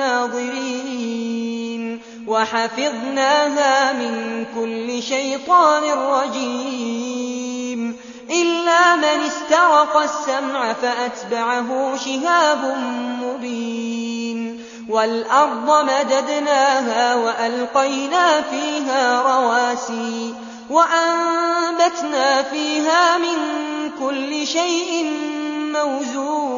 الناظرين وحفظناها من كل شيطان رجيم إلا من استرق السمع فأتبعه شهاب مبين والأرض مددناها وألقينا فيها رواسي وأنبتنا فيها من كل شيء موزون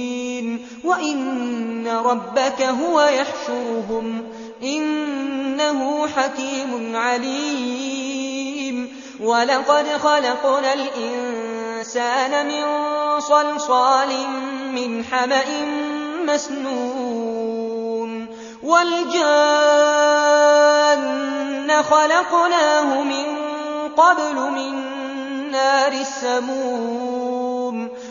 وَإِنَّ رَبَّكَ هُوَ يَحْشُرُهُمْ إِنَّهُ حَكِيمٌ عَلِيمٌ وَلَقَدْ خَلَقْنَا الْإِنسَانَ مِنْ صَلْصَالٍ مِنْ حَمَإٍ مَسْنُونٍ وَالْجَانَّ خَلَقْنَاهُ مِنْ قَبْلُ مِنْ نَارِ السَّمُومِ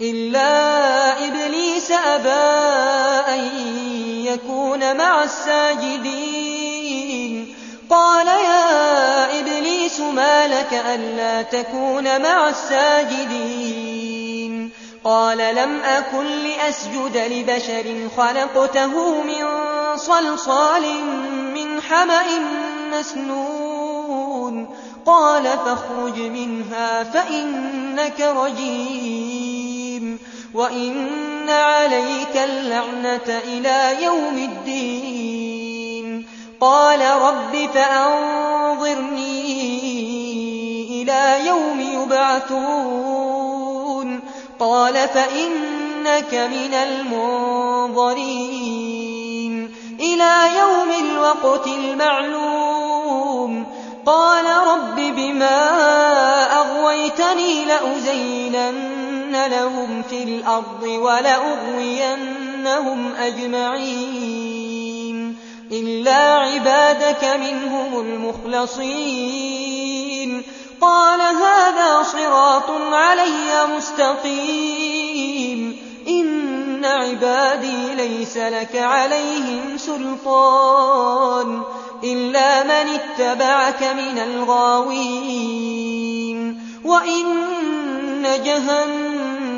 إِلَّا إِبْلِيسَ أَبَىٰ أَن يَكُونَ مَعَ السَّاجِدِينَ قَالَ يَا إِبْلِيسُ مَا لَكَ أَلَّا تَكُونَ مَعَ السَّاجِدِينَ قَالَ لَمْ أَكُن لِّأَسْجُدَ لِبَشَرٍ خَلَقْتَهُ مِن صَلْصَالٍ مِّنْ حَمَإٍ مَّسْنُونٍ قَالَ فَاخْرُجْ مِنْهَا فَإِنَّكَ رَجِيمٌ وَإِنَّ عَلَيْكَ اللَّعْنَةَ إِلَى يَوْمِ الدِّينِ قَالَ رَبِّ فَأَنظِرْنِي إِلَى يَوْمِ يُبْعَثُونَ قَالَ فَإِنَّكَ مِنَ الْمُنظَرِينَ إِلَى يَوْمِ الْوَقْتِ الْمَعْلُومِ قَالَ رَبِّ بِمَا أَغْوَيْتَنِي لَأُزَيِّنَنَّ لَهُمْ فِي الْأَرْضِ وَلَأُغْوِيَنَّهُمْ أَجْمَعِينَ إِلَّا عِبَادَكَ مِنْهُمُ الْمُخْلَصِينَ قَالَ هَذَا صِرَاطٌ عَلَيَّ مُسْتَقِيمٌ إِنَّ عِبَادِي لَيْسَ لَكَ عَلَيْهِمْ سُلْطَانٌ إِلَّا مَنِ اتَّبَعَكَ مِنَ الْغَاوِينَ وَإِنَّ جَهَنَّمَ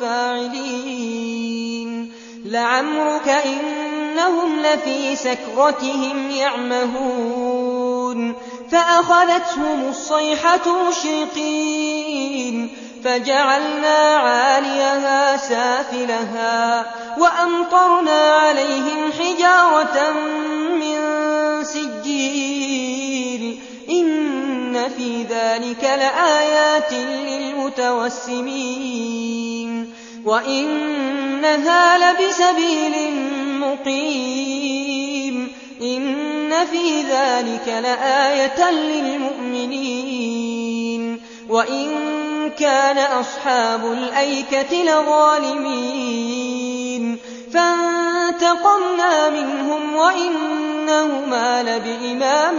فاعلين لعمرك إنهم لفي سكرتهم يعمهون. فأخذتهم الصيحة مشرقين. فجعلنا عاليها سافلها. وأمطرنا عليهم حجارة من سجيل. إن في ذلك لآيات للمتوسمين. وَإِنَّهَا لَبِسَبِيلٍ مُقِيمٍ إِنَّ فِي ذَلِكَ لَآيَةً لِلْمُؤْمِنِينَ وَإِن كَانَ أَصْحَابُ الْأَيْكَةِ لَظَالِمِينَ فَانْتَقَمْنَا مِنْهُمْ وَإِنَّهُمَا لَبِإِمَامٍ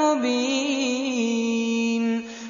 مُبِينٍ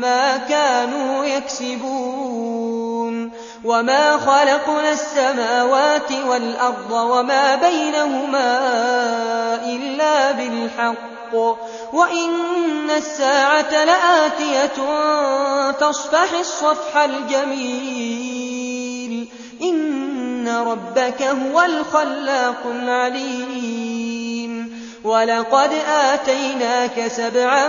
ما كانوا يكسبون وما خلقنا السماوات والأرض وما بينهما إلا بالحق وإن الساعة لآتية تصفح الصفح الجميل إن ربك هو الخلاق العليم ولقد آتيناك سبعا